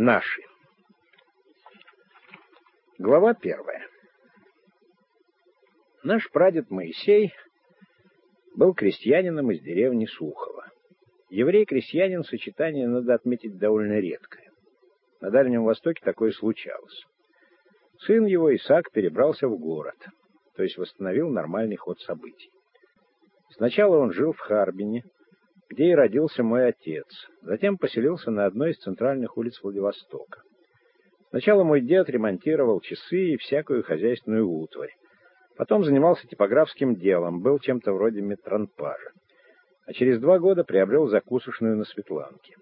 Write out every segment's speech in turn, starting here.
Наши. Глава первая. Наш прадед Моисей был крестьянином из деревни Сухово. Еврей-крестьянин сочетание надо отметить довольно редкое. На Дальнем Востоке такое случалось. Сын его, Исаак, перебрался в город, то есть восстановил нормальный ход событий. Сначала он жил в Харбине, где и родился мой отец, затем поселился на одной из центральных улиц Владивостока. Сначала мой дед ремонтировал часы и всякую хозяйственную утварь. Потом занимался типографским делом, был чем-то вроде метронпажа. А через два года приобрел закусочную на Светланке.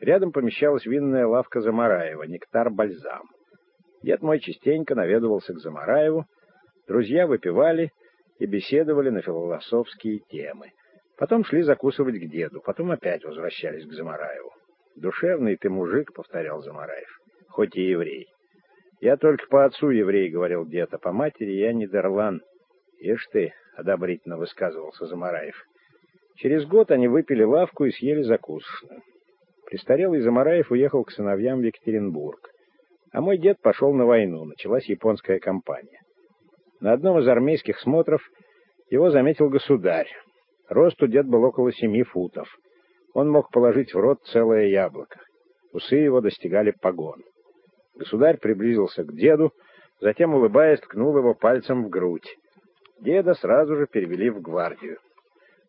Рядом помещалась винная лавка Замараева, нектар-бальзам. Дед мой частенько наведывался к Замараеву, друзья выпивали и беседовали на философские темы. Потом шли закусывать к деду, потом опять возвращались к Замараеву. «Душевный ты мужик», — повторял Замараев, — «хоть и еврей». «Я только по отцу еврей», — говорил дед, — «а по матери я Нидерланд». «Ишь ты», — одобрительно высказывался Замараев. Через год они выпили лавку и съели закусочную. Престарелый Замараев уехал к сыновьям в Екатеринбург. А мой дед пошел на войну, началась японская кампания. На одном из армейских смотров его заметил государь. Росту дед был около семи футов. Он мог положить в рот целое яблоко. Усы его достигали погон. Государь приблизился к деду, затем, улыбаясь, ткнул его пальцем в грудь. Деда сразу же перевели в гвардию.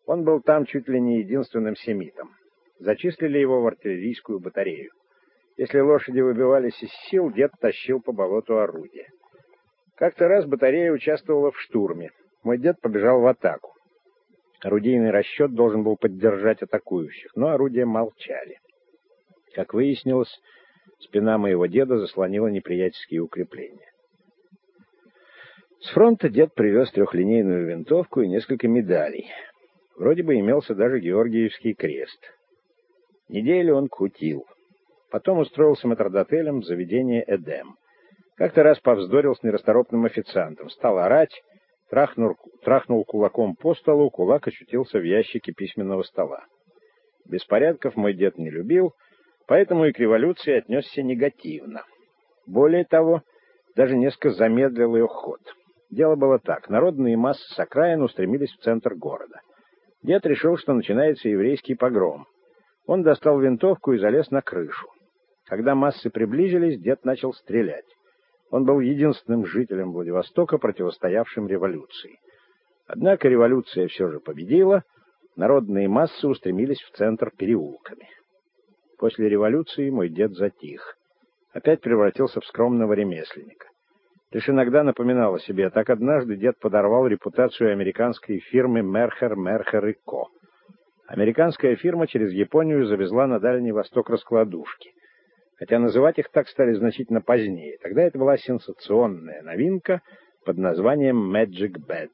Он был там чуть ли не единственным семитом. Зачислили его в артиллерийскую батарею. Если лошади выбивались из сил, дед тащил по болоту орудия. Как-то раз батарея участвовала в штурме. Мой дед побежал в атаку. Орудийный расчет должен был поддержать атакующих, но орудия молчали. Как выяснилось, спина моего деда заслонила неприятельские укрепления. С фронта дед привез трехлинейную винтовку и несколько медалей. Вроде бы имелся даже Георгиевский крест. Неделю он кутил. Потом устроился метрдотелем в заведение «Эдем». Как-то раз повздорил с нерасторопным официантом, стал орать, Трахнул, трахнул кулаком по столу, кулак очутился в ящике письменного стола. Беспорядков мой дед не любил, поэтому и к революции отнесся негативно. Более того, даже несколько замедлил ее ход. Дело было так. Народные массы с окраин устремились в центр города. Дед решил, что начинается еврейский погром. Он достал винтовку и залез на крышу. Когда массы приблизились, дед начал стрелять. Он был единственным жителем Владивостока, противостоявшим революции. Однако революция все же победила, народные массы устремились в центр переулками. После революции мой дед затих. Опять превратился в скромного ремесленника. Лишь иногда напоминал о себе. Так однажды дед подорвал репутацию американской фирмы «Мерхер, Мерхер и Ко». Американская фирма через Японию завезла на Дальний Восток раскладушки — хотя называть их так стали значительно позднее. Тогда это была сенсационная новинка под названием Magic Bed.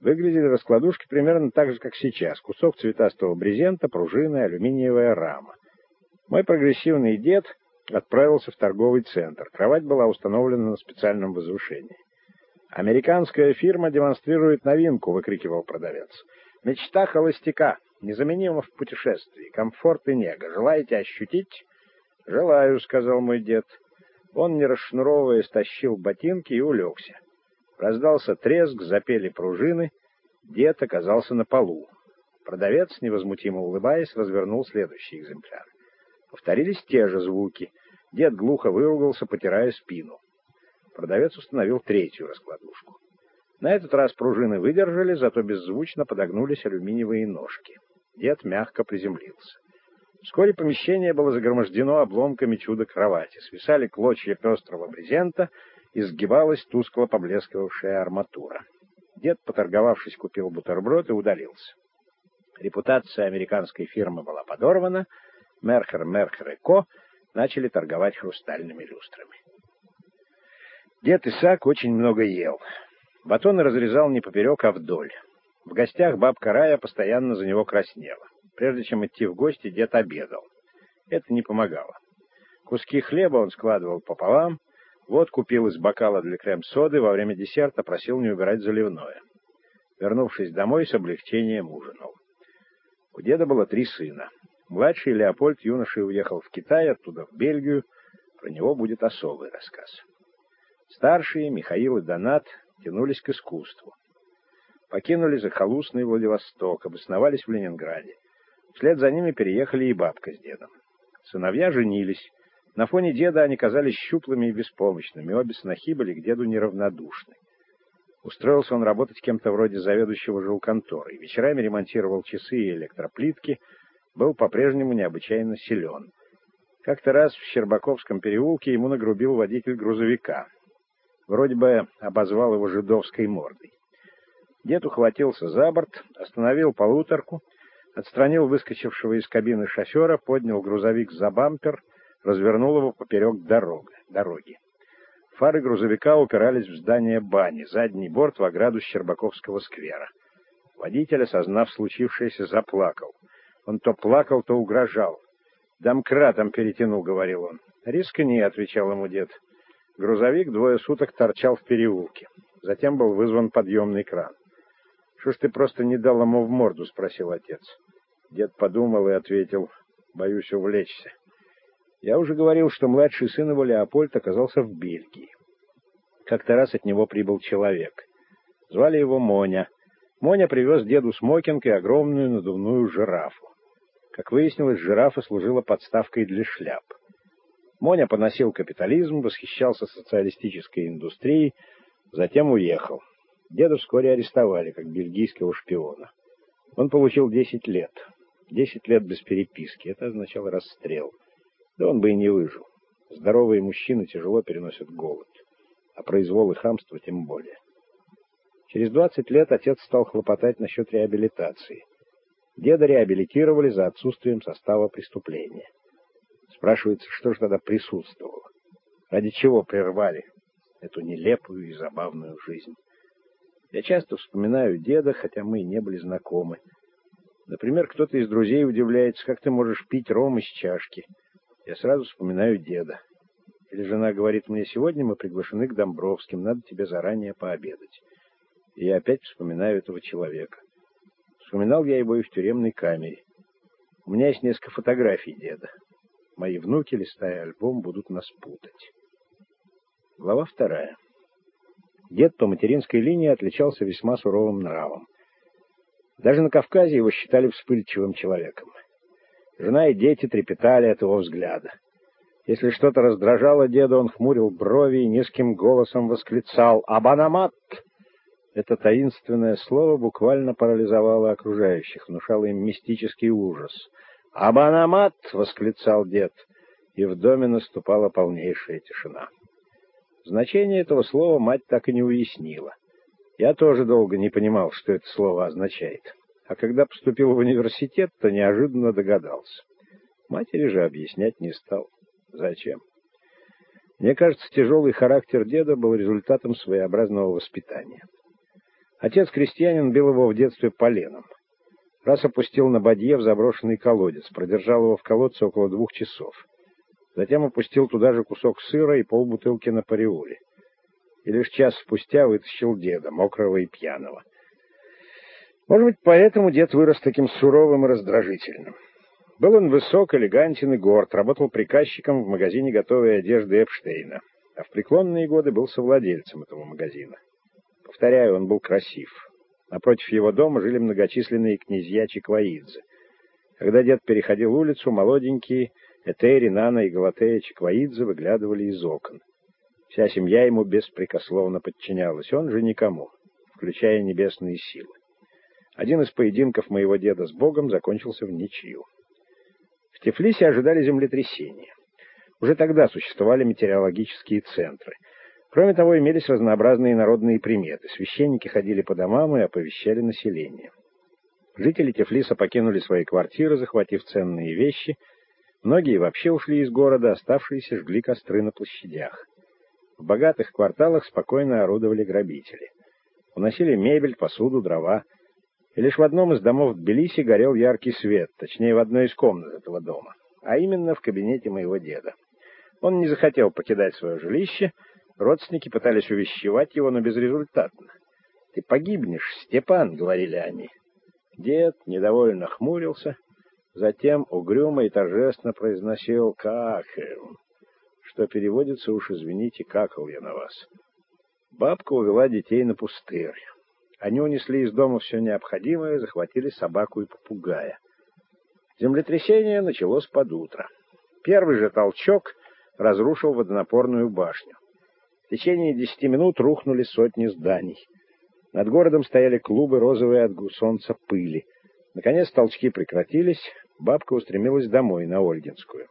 Выглядели раскладушки примерно так же, как сейчас. Кусок цветастого брезента, пружины, алюминиевая рама. Мой прогрессивный дед отправился в торговый центр. Кровать была установлена на специальном возвышении. «Американская фирма демонстрирует новинку», — выкрикивал продавец. «Мечта холостяка, незаменима в путешествии, комфорт и нега. Желаете ощутить?» «Желаю», — сказал мой дед. Он, не расшнуровывая, стащил ботинки и улегся. Раздался треск, запели пружины. Дед оказался на полу. Продавец, невозмутимо улыбаясь, развернул следующий экземпляр. Повторились те же звуки. Дед глухо выругался, потирая спину. Продавец установил третью раскладушку. На этот раз пружины выдержали, зато беззвучно подогнулись алюминиевые ножки. Дед мягко приземлился. Вскоре помещение было загромождено обломками чудо-кровати, свисали клочья пестрого брезента и сгибалась тускло поблескивавшая арматура. Дед, поторговавшись, купил бутерброд и удалился. Репутация американской фирмы была подорвана, Мерхер, Мерхер и Ко начали торговать хрустальными люстрами. Дед Исаак очень много ел. Батоны разрезал не поперек, а вдоль. В гостях бабка Рая постоянно за него краснела. Прежде чем идти в гости, дед обедал. Это не помогало. Куски хлеба он складывал пополам, вот купил из бокала для крем-соды, во время десерта просил не убирать заливное. Вернувшись домой, с облегчением ужинал. У деда было три сына. Младший Леопольд юношей уехал в Китай, оттуда в Бельгию. Про него будет особый рассказ. Старшие, Михаил и Донат, тянулись к искусству. Покинули захолустный Владивосток, обосновались в Ленинграде. Вслед за ними переехали и бабка с дедом. Сыновья женились. На фоне деда они казались щуплыми и беспомощными, обе снохи были к деду неравнодушны. Устроился он работать кем-то вроде заведующего жилконторой. Вечерами ремонтировал часы и электроплитки, был по-прежнему необычайно силен. Как-то раз в Щербаковском переулке ему нагрубил водитель грузовика. Вроде бы обозвал его жидовской мордой. Дед ухватился за борт, остановил полуторку, отстранил выскочившего из кабины шофера, поднял грузовик за бампер, развернул его поперек дороги. дороги. Фары грузовика упирались в здание бани, задний борт в ограду Щербаковского сквера. Водитель, осознав случившееся, заплакал. Он то плакал, то угрожал. «Домкратом перетянул», — говорил он. «Рискни», — отвечал ему дед. Грузовик двое суток торчал в переулке. Затем был вызван подъемный кран. «Что ж ты просто не дал ему в морду?» — спросил отец. Дед подумал и ответил, «Боюсь увлечься». Я уже говорил, что младший сын его Леопольд оказался в Бельгии. Как-то раз от него прибыл человек. Звали его Моня. Моня привез деду смокинг и огромную надувную жирафу. Как выяснилось, жирафа служила подставкой для шляп. Моня поносил капитализм, восхищался социалистической индустрией, затем уехал. Деда вскоре арестовали, как бельгийского шпиона. Он получил 10 лет. 10 лет без переписки. Это означало расстрел. Да он бы и не выжил. Здоровые мужчины тяжело переносят голод, а произвол и хамство тем более. Через 20 лет отец стал хлопотать насчет реабилитации. Деда реабилитировали за отсутствием состава преступления. Спрашивается, что же тогда присутствовало? Ради чего прервали эту нелепую и забавную жизнь? Я часто вспоминаю деда, хотя мы и не были знакомы. Например, кто-то из друзей удивляется, как ты можешь пить ром из чашки. Я сразу вспоминаю деда. Или жена говорит мне, сегодня мы приглашены к Домбровским, надо тебе заранее пообедать. И я опять вспоминаю этого человека. Вспоминал я его и в тюремной камере. У меня есть несколько фотографий деда. Мои внуки, листая альбом, будут нас путать. Глава вторая. Дед по материнской линии отличался весьма суровым нравом. Даже на Кавказе его считали вспыльчивым человеком. Жена и дети трепетали от его взгляда. Если что-то раздражало деда, он хмурил брови и низким голосом восклицал «Абанамат!». Это таинственное слово буквально парализовало окружающих, внушало им мистический ужас. «Абанамат!» — восклицал дед, и в доме наступала полнейшая тишина. Значение этого слова мать так и не уяснила. Я тоже долго не понимал, что это слово означает. А когда поступил в университет, то неожиданно догадался. Матери же объяснять не стал. Зачем? Мне кажется, тяжелый характер деда был результатом своеобразного воспитания. Отец крестьянин бил его в детстве поленом. Раз опустил на бадье в заброшенный колодец, продержал его в колодце около двух часов. Затем опустил туда же кусок сыра и полбутылки на париоле. И лишь час спустя вытащил деда, мокрого и пьяного. Может быть, поэтому дед вырос таким суровым и раздражительным. Был он высок, элегантен и горд, работал приказчиком в магазине готовой одежды Эпштейна, а в преклонные годы был совладельцем этого магазина. Повторяю, он был красив. Напротив его дома жили многочисленные князья Чиквоидзе. Когда дед переходил улицу, молоденькие Этери, Нана и Галатея Чиквоидзе выглядывали из окон. Вся семья ему беспрекословно подчинялась, он же никому, включая небесные силы. Один из поединков моего деда с Богом закончился в ничью. В Тифлисе ожидали землетрясения. Уже тогда существовали метеорологические центры. Кроме того, имелись разнообразные народные приметы. Священники ходили по домам и оповещали население. Жители Тифлиса покинули свои квартиры, захватив ценные вещи. Многие вообще ушли из города, оставшиеся жгли костры на площадях. В богатых кварталах спокойно орудовали грабители. Уносили мебель, посуду, дрова и лишь в одном из домов Тбилиси горел яркий свет, точнее, в одной из комнат этого дома, а именно в кабинете моего деда. Он не захотел покидать свое жилище, родственники пытались увещевать его, но безрезультатно. «Ты погибнешь, Степан», — говорили они. Дед недовольно хмурился, Затем угрюмо и торжественно произносил «Какем», что переводится уж, извините, какал я на вас. Бабка увела детей на пустырь. Они унесли из дома все необходимое, захватили собаку и попугая. Землетрясение началось под утро. Первый же толчок разрушил водонапорную башню. В течение десяти минут рухнули сотни зданий. Над городом стояли клубы розовые от солнца пыли. Наконец толчки прекратились, бабка устремилась домой, на Ольгинскую.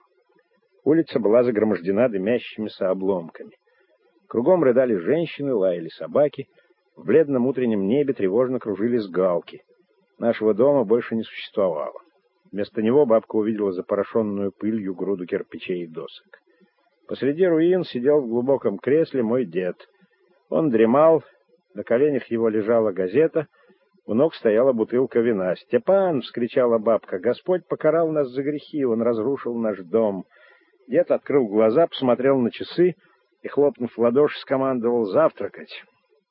Улица была загромождена дымящимися обломками. Кругом рыдали женщины, лаяли собаки. В бледном утреннем небе тревожно кружились галки. Нашего дома больше не существовало. Вместо него бабка увидела запорошенную пылью груду кирпичей и досок. Посреди руин сидел в глубоком кресле мой дед. Он дремал, на коленях его лежала газета, у ног стояла бутылка вина. «Степан!» — вскричала бабка. «Господь покарал нас за грехи, он разрушил наш дом». Дед открыл глаза, посмотрел на часы и, хлопнув в ладоши, скомандовал завтракать.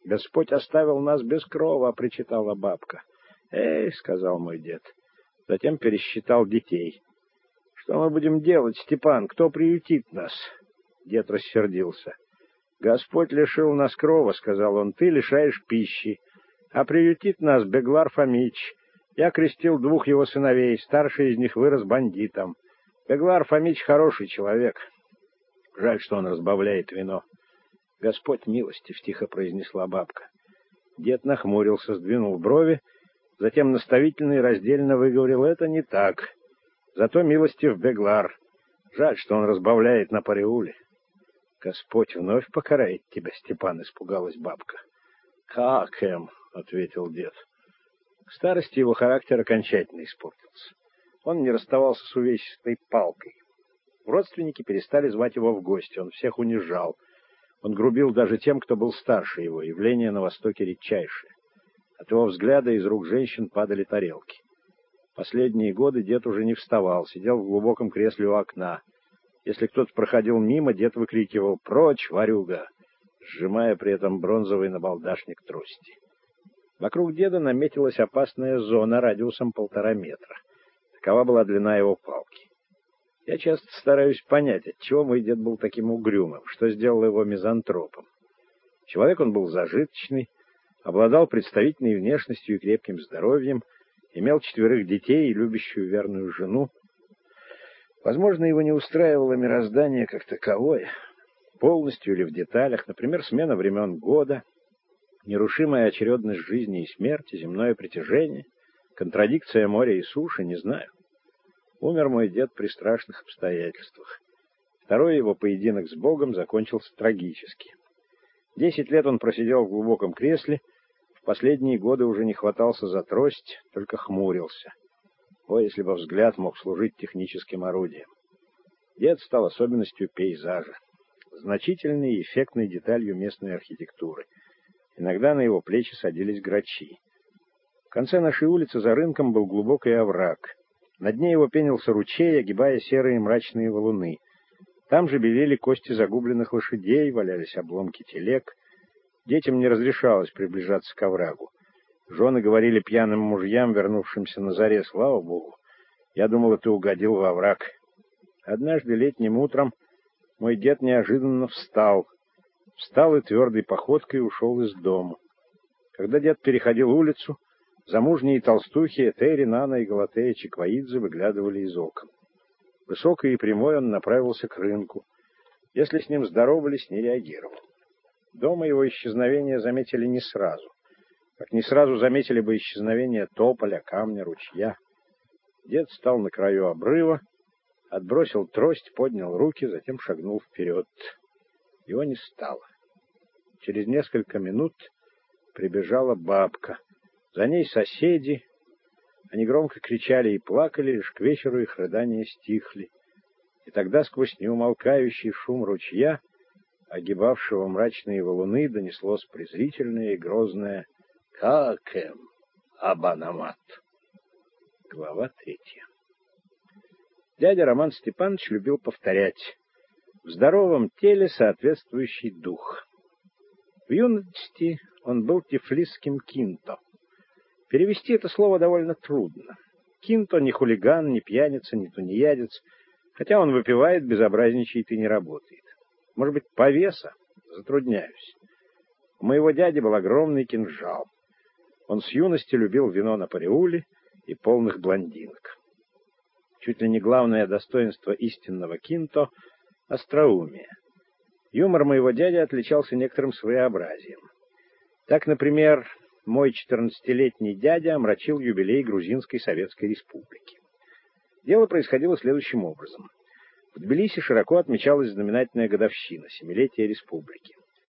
«Господь оставил нас без крова», — причитала бабка. «Эй!» — сказал мой дед. Затем пересчитал детей. «Что мы будем делать, Степан? Кто приютит нас?» Дед рассердился. «Господь лишил нас крова», — сказал он, — «ты лишаешь пищи. А приютит нас Беглар Фомич. Я крестил двух его сыновей, старший из них вырос бандитом. Беглар Фомич хороший человек. Жаль, что он разбавляет вино». «Господь милостив», — тихо произнесла бабка. Дед нахмурился, сдвинул брови Затем наставительно и раздельно выговорил «это не так». Зато милостив Беглар. Жаль, что он разбавляет на пареуле. Господь вновь покарает тебя, Степан, испугалась бабка. Как, Эм, ответил дед. К старости его характер окончательно испортился. Он не расставался с увесистой палкой. Родственники перестали звать его в гости, он всех унижал. Он грубил даже тем, кто был старше его, явление на Востоке редчайшее. От его взгляда из рук женщин падали тарелки. Последние годы дед уже не вставал, сидел в глубоком кресле у окна. Если кто-то проходил мимо, дед выкрикивал «Прочь, варюга!», сжимая при этом бронзовый набалдашник трости. Вокруг деда наметилась опасная зона радиусом полтора метра. Такова была длина его палки. Я часто стараюсь понять, отчего мой дед был таким угрюмым, что сделал его мизантропом. Человек он был зажиточный, обладал представительной внешностью и крепким здоровьем, имел четверых детей и любящую верную жену. Возможно, его не устраивало мироздание как таковое, полностью или в деталях, например, смена времен года, нерушимая очередность жизни и смерти, земное притяжение, контрадикция моря и суши, не знаю. Умер мой дед при страшных обстоятельствах. Второй его поединок с Богом закончился трагически. Десять лет он просидел в глубоком кресле, в последние годы уже не хватался за трость, только хмурился. О, если бы взгляд мог служить техническим орудием. Дед стал особенностью пейзажа, значительной и эффектной деталью местной архитектуры. Иногда на его плечи садились грачи. В конце нашей улицы за рынком был глубокий овраг. На дне его пенился ручей, огибая серые мрачные валуны. Там же белели кости загубленных лошадей, валялись обломки телег — Детям не разрешалось приближаться к оврагу. Жены говорили пьяным мужьям, вернувшимся на заре, слава богу. Я думал, ты угодил во враг. Однажды летним утром мой дед неожиданно встал. Встал и твердой походкой ушел из дома. Когда дед переходил улицу, замужние толстухи Этери, Нана и Галатея Чиквоидзе выглядывали из окон. Высокий и прямой он направился к рынку. Если с ним здоровались, не реагировал. Дома его исчезновения заметили не сразу. Как не сразу заметили бы исчезновение тополя, камня, ручья. Дед встал на краю обрыва, отбросил трость, поднял руки, затем шагнул вперед. Его не стало. Через несколько минут прибежала бабка. За ней соседи. Они громко кричали и плакали, лишь к вечеру их рыдания стихли. И тогда сквозь неумолкающий шум ручья огибавшего мрачные валуны, донеслось презрительное и грозное «Какем Абанамат». Глава третья. Дядя Роман Степанович любил повторять «В здоровом теле соответствующий дух». В юности он был тифлисским кинто. Перевести это слово довольно трудно. Кинто не хулиган, не пьяница, не тунеядец, хотя он выпивает, безобразничает и не работает. Может быть, повеса? Затрудняюсь. У моего дяди был огромный кинжал. Он с юности любил вино на париуле и полных блондинок. Чуть ли не главное достоинство истинного кинто — остроумие. Юмор моего дяди отличался некоторым своеобразием. Так, например, мой четырнадцатилетний дядя омрачил юбилей Грузинской Советской Республики. Дело происходило следующим образом. В Тбилиси широко отмечалась знаменательная годовщина, семилетия республики.